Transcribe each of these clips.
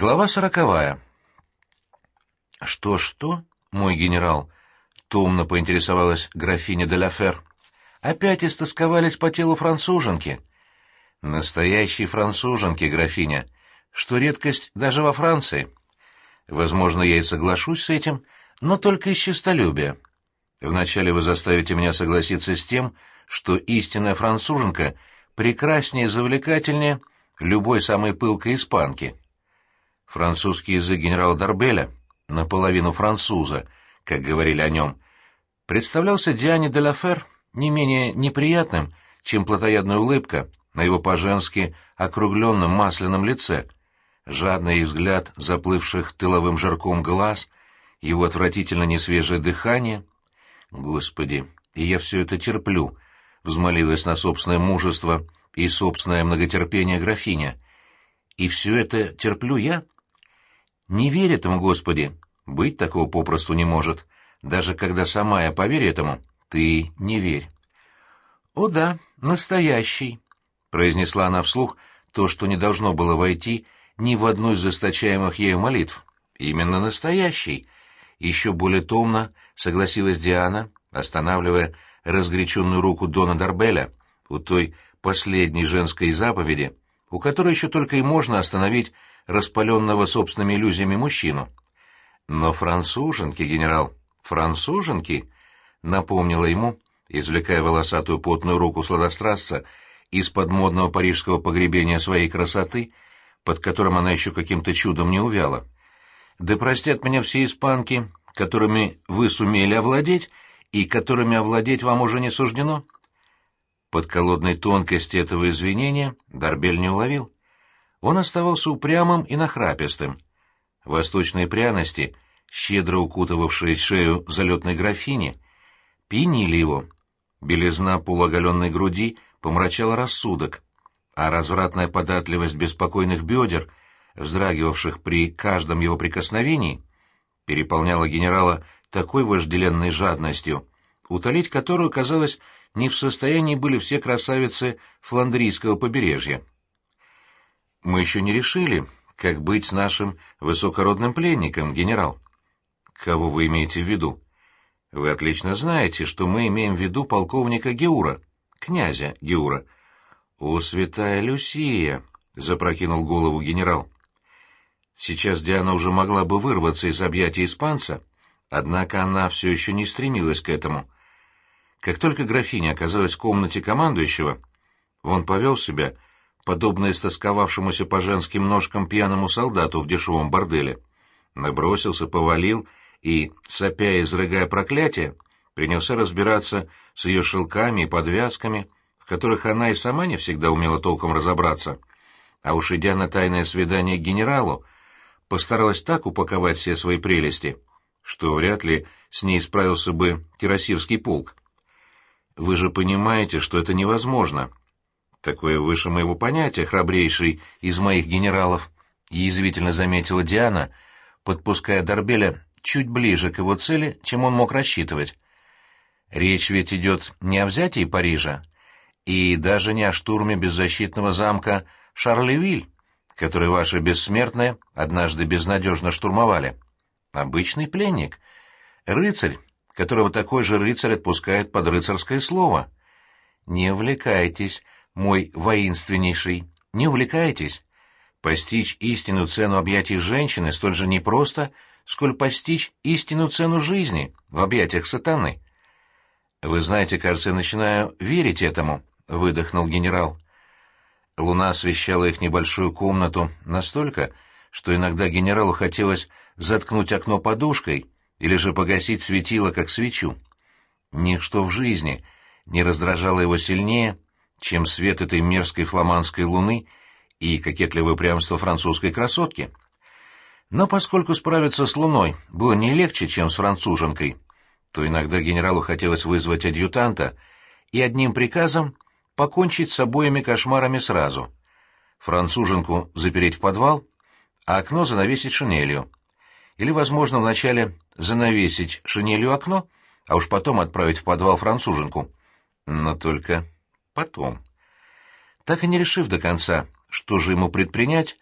Глава сороковая. «Что-что, мой генерал?» — томно поинтересовалась графиня де. «Опять истосковались по телу француженки?» «Настоящей француженки, графиня, что редкость даже во Франции. Возможно, я и соглашусь с этим, но только из честолюбия. Вначале вы заставите меня согласиться с тем, что истинная француженка прекраснее и завлекательнее любой самой пылкой испанки». Французский язык генерала Дарбеля, наполовину француза, как говорили о нем, представлялся Диане де Лафер не менее неприятным, чем плотоядная улыбка на его по-женски округленном масляном лице, жадный взгляд заплывших тыловым жарком глаз, его отвратительно несвежее дыхание. «Господи, и я все это терплю», — взмолилась на собственное мужество и собственное многотерпение графиня. «И все это терплю я?» Не верь этому, Господи, быть такого попросту не может. Даже когда сама я поверю этому, ты не верь. — О да, настоящий, — произнесла она вслух то, что не должно было войти ни в одну из засточаемых ею молитв. Именно настоящий. Еще более томно согласилась Диана, останавливая разгоряченную руку Дона Дарбеля у той последней женской заповеди, у которой еще только и можно остановить распаленного собственными иллюзиями мужчину. Но француженки, генерал, француженки, напомнила ему, извлекая волосатую потную руку сладострастца из-под модного парижского погребения своей красоты, под которым она еще каким-то чудом не увяла. Да простят меня все испанки, которыми вы сумели овладеть и которыми овладеть вам уже не суждено. Под колодной тонкости этого извинения Дарбель не уловил он оставался упрямым и нахрапистым. Восточные пряности, щедро укутывавшие шею залетной графини, пьянили его. Белизна полуоголенной груди помрачала рассудок, а развратная податливость беспокойных бедер, вздрагивавших при каждом его прикосновении, переполняла генерала такой вожделенной жадностью, утолить которую, казалось, не в состоянии были все красавицы фландрийского побережья. Мы еще не решили, как быть с нашим высокородным пленником, генерал. Кого вы имеете в виду? Вы отлично знаете, что мы имеем в виду полковника Геура, князя Геура. О, святая Люсия! запрокинул голову генерал. Сейчас Диана уже могла бы вырваться из объятий испанца, однако она все еще не стремилась к этому. Как только графиня оказалась в комнате командующего, он повел себя подобно истосковавшемуся по женским ножкам пьяному солдату в дешевом борделе. Набросился, повалил и, сопя и изрыгая проклятие, принялся разбираться с ее шелками и подвязками, в которых она и сама не всегда умела толком разобраться. А уж идя на тайное свидание к генералу, постаралась так упаковать все свои прелести, что вряд ли с ней справился бы Кирасирский полк. Вы же понимаете, что это невозможно, Такое выше моего понятия, храбрейший из моих генералов, — язвительно заметила Диана, подпуская Дорбеля чуть ближе к его цели, чем он мог рассчитывать. Речь ведь идет не о взятии Парижа, и даже не о штурме беззащитного замка Шарлевиль, который ваши бессмертные однажды безнадежно штурмовали. Обычный пленник, рыцарь, которого такой же рыцарь отпускает под рыцарское слово. Не увлекайтесь, мой воинственнейший, не увлекайтесь. Постичь истинную цену объятий женщины столь же непросто, сколь постичь истинную цену жизни в объятиях сатаны. Вы знаете, кажется, я начинаю верить этому, — выдохнул генерал. Луна освещала их небольшую комнату настолько, что иногда генералу хотелось заткнуть окно подушкой или же погасить светило, как свечу. Ничто в жизни не раздражало его сильнее, чем свет этой мерзкой фламандской луны и кокетливое упрямство французской красотки. Но поскольку справиться с луной было не легче, чем с француженкой, то иногда генералу хотелось вызвать адъютанта и одним приказом покончить с обоими кошмарами сразу. Француженку запереть в подвал, а окно занавесить шинелью. Или, возможно, вначале занавесить шинелью окно, а уж потом отправить в подвал француженку. Но только потом. Так и не решив до конца, что же ему предпринять,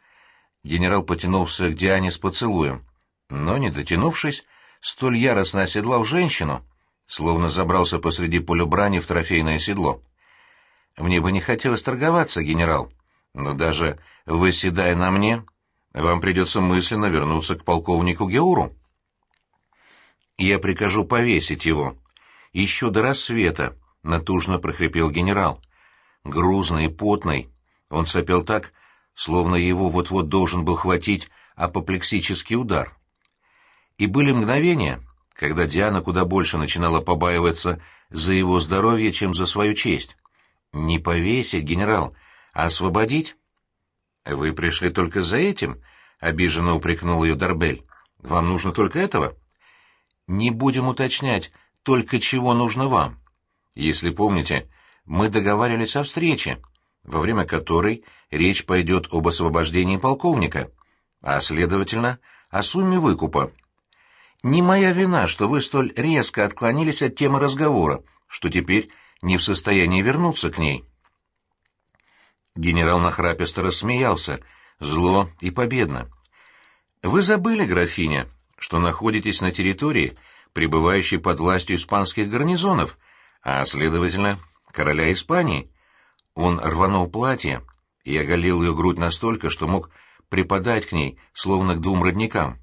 генерал потянулся к Диане с поцелуем, но, не дотянувшись, столь яростно оседлал женщину, словно забрался посреди поля брани в трофейное седло. Мне бы не хотелось торговаться, генерал, но даже выседая на мне, вам придется мысленно вернуться к полковнику Геуру. Я прикажу повесить его. Еще до рассвета, — натужно прохрипел генерал. Грузный и потный, он сопел так, словно его вот-вот должен был хватить апоплексический удар. И были мгновения, когда Диана куда больше начинала побаиваться за его здоровье, чем за свою честь. «Не повесить, генерал, а освободить?» «Вы пришли только за этим?» — обиженно упрекнул ее Дарбель. «Вам нужно только этого?» «Не будем уточнять, только чего нужно вам. Если помните, мы договаривались о встрече, во время которой речь пойдет об освобождении полковника, а, следовательно, о сумме выкупа. Не моя вина, что вы столь резко отклонились от темы разговора, что теперь не в состоянии вернуться к ней. Генерал нахраписто рассмеялся, зло и победно. «Вы забыли, графиня, что находитесь на территории, пребывающей под властью испанских гарнизонов, а, следовательно, короля Испании». Он рванул платье и оголил ее грудь настолько, что мог припадать к ней, словно к двум родникам.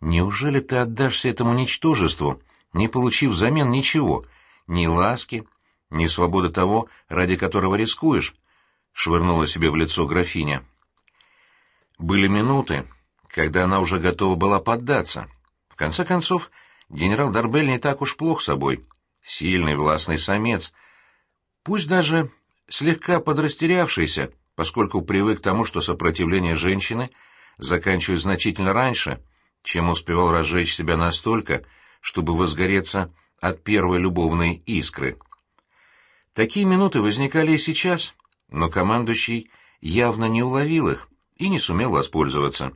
«Неужели ты отдашься этому ничтожеству, не получив взамен ничего, ни ласки, ни свободы того, ради которого рискуешь?» — швырнула себе в лицо графиня. Были минуты, когда она уже готова была поддаться. В конце концов, генерал Дарбель не так уж плох собой. Сильный властный самец. Пусть даже слегка подрастерявшийся, поскольку привык к тому, что сопротивление женщины заканчивает значительно раньше, чем успевал разжечь себя настолько, чтобы возгореться от первой любовной искры. Такие минуты возникали и сейчас, но командующий явно не уловил их и не сумел воспользоваться.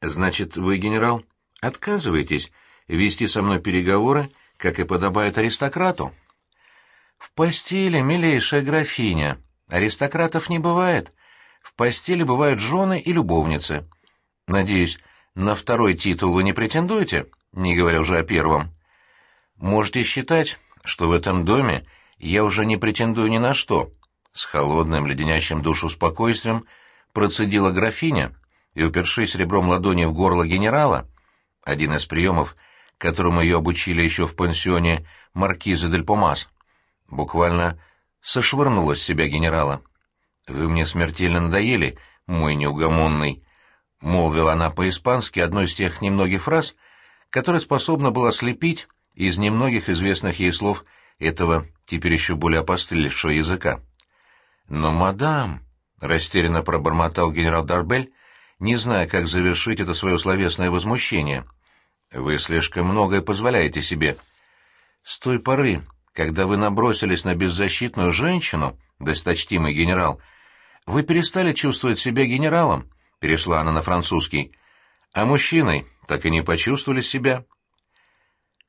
«Значит, вы, генерал, отказываетесь вести со мной переговоры, как и подобает аристократу?» «В постели, милейшая графиня, аристократов не бывает. В постели бывают жены и любовницы. Надеюсь, на второй титул вы не претендуете, не говоря уже о первом?» Можете считать, что в этом доме я уже не претендую ни на что. С холодным, леденящим душу спокойствием процедила графиня и, упершись ребром ладони в горло генерала, один из приемов, которому ее обучили еще в пансионе маркиза Дель Помас, буквально сошвырнула с себя генерала. «Вы мне смертельно надоели, мой неугомонный», — молвила она по-испански одной из тех немногих фраз, которая способна была слепить из немногих известных ей слов этого теперь еще более опостылевшего языка. «Но, мадам», — растерянно пробормотал генерал Дарбель, не зная, как завершить это свое словесное возмущение, — «вы слишком многое позволяете себе. С той поры, когда вы набросились на беззащитную женщину, досточтимый генерал, вы перестали чувствовать себя генералом», — перешла она на французский, — «а мужчиной так и не почувствовали себя».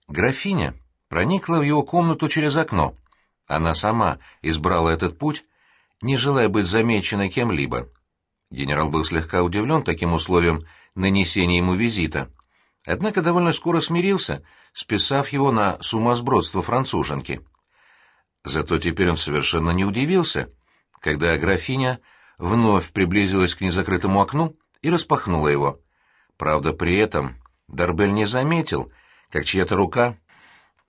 Графиня проникла в его комнату через окно. Она сама избрала этот путь, не желая быть замеченной кем-либо. Генерал был слегка удивлен таким условием нанесения ему визита, однако довольно скоро смирился, списав его на сумасбродство француженки. Зато теперь он совершенно не удивился, когда графиня вновь приблизилась к незакрытому окну и распахнула его. Правда, при этом Дарбель не заметил — как чья-то рука,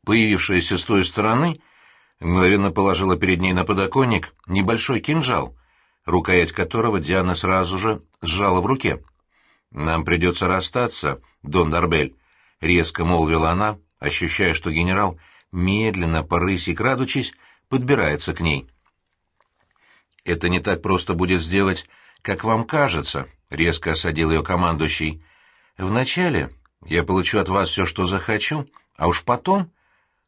появившаяся с той стороны, мгновенно положила перед ней на подоконник небольшой кинжал, рукоять которого Диана сразу же сжала в руке. «Нам придется расстаться, Дон Дарбель», — резко молвила она, ощущая, что генерал, медленно, по рыси крадучись, подбирается к ней. «Это не так просто будет сделать, как вам кажется», — резко осадил ее командующий. «Вначале я получу от вас все, что захочу, а уж потом...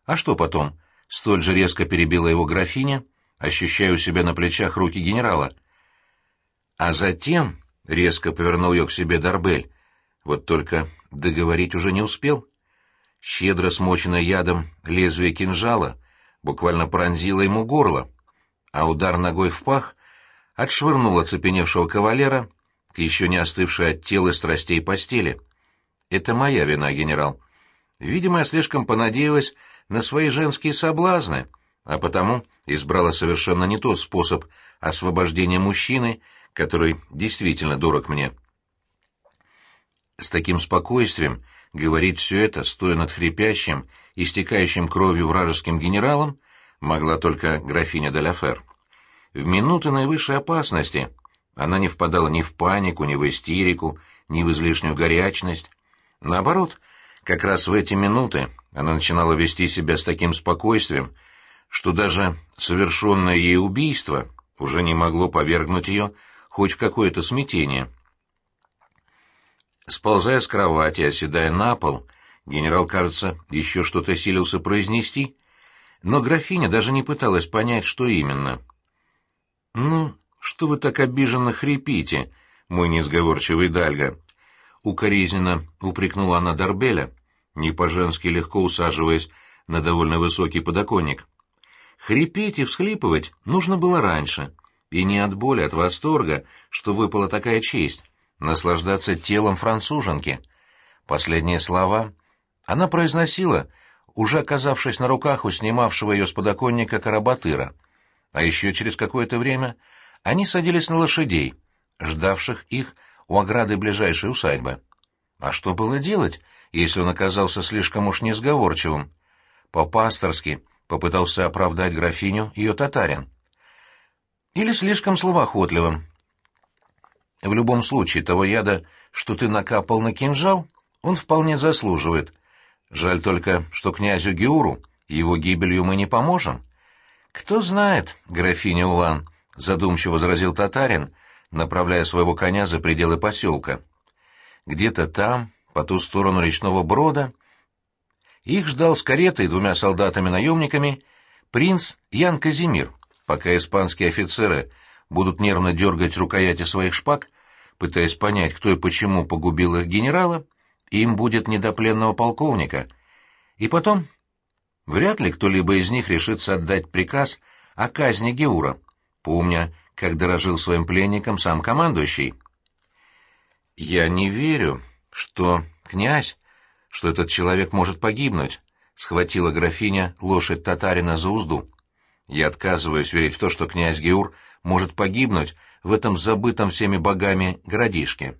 А что потом? Столь же резко перебила его графиня, ощущая у себя на плечах руки генерала. А затем резко повернул ее к себе Дарбель. Вот только договорить уже не успел. Щедро смоченное ядом лезвие кинжала буквально пронзило ему горло, а удар ногой в пах отшвырнул оцепеневшего кавалера к еще не остывшей от тела страстей постели. Это моя вина, генерал. Видимо, я слишком понадеялась на свои женские соблазны, а потому избрала совершенно не тот способ освобождения мужчины, который действительно дорог мне. С таким спокойствием говорить все это, стоя над хрипящим, истекающим кровью вражеским генералом, могла только графиня де. В минуты наивысшей опасности она не впадала ни в панику, ни в истерику, ни в излишнюю горячность. Наоборот, как раз в эти минуты она начинала вести себя с таким спокойствием, что даже совершенное ей убийство уже не могло повергнуть ее хоть в какое-то смятение. Сползая с кровати, оседая на пол, генерал, кажется, еще что-то силился произнести, но графиня даже не пыталась понять, что именно. «Ну, что вы так обиженно хрипите, мой несговорчивый Дальга?» Укоризненно упрекнула она Дарбеля, не по-женски легко усаживаясь на довольно высокий подоконник. Хрипеть и всхлипывать нужно было раньше, и не от боли, от восторга, что выпала такая честь — наслаждаться телом француженки. Последние слова она произносила, уже оказавшись на руках у снимавшего ее с подоконника карабатыра. А еще через какое-то время они садились на лошадей, ждавших их у ограды ближайшей усадьбы. А что было делать, если он оказался слишком уж несговорчивым? По-пасторски попытался оправдать графиню ее татарин. Или слишком словоохотливым. В любом случае, того яда, что ты накапал на кинжал, он вполне заслуживает. Жаль только, что князю Геуру его гибелью мы не поможем. Кто знает, графиня Улан, — задумчиво возразил татарин, направляя своего коня за пределы поселка. Где-то там, по ту сторону речного брода, их ждал с каретой и двумя солдатами-наемниками принц Ян Казимир, пока испанские офицеры будут нервно дергать рукояти своих шпаг, пытаясь понять, кто и почему погубил их генерала, им будет не до пленного полковника. И потом, вряд ли кто-либо из них решится отдать приказ о казни Геура, помня, как дорожил своим пленником сам командующий. «Я не верю, что князь что этот человек может погибнуть, схватила графиня лошадь татарина за узду. Я отказываюсь верить в то, что князь Геур может погибнуть в этом забытом всеми богами городишке.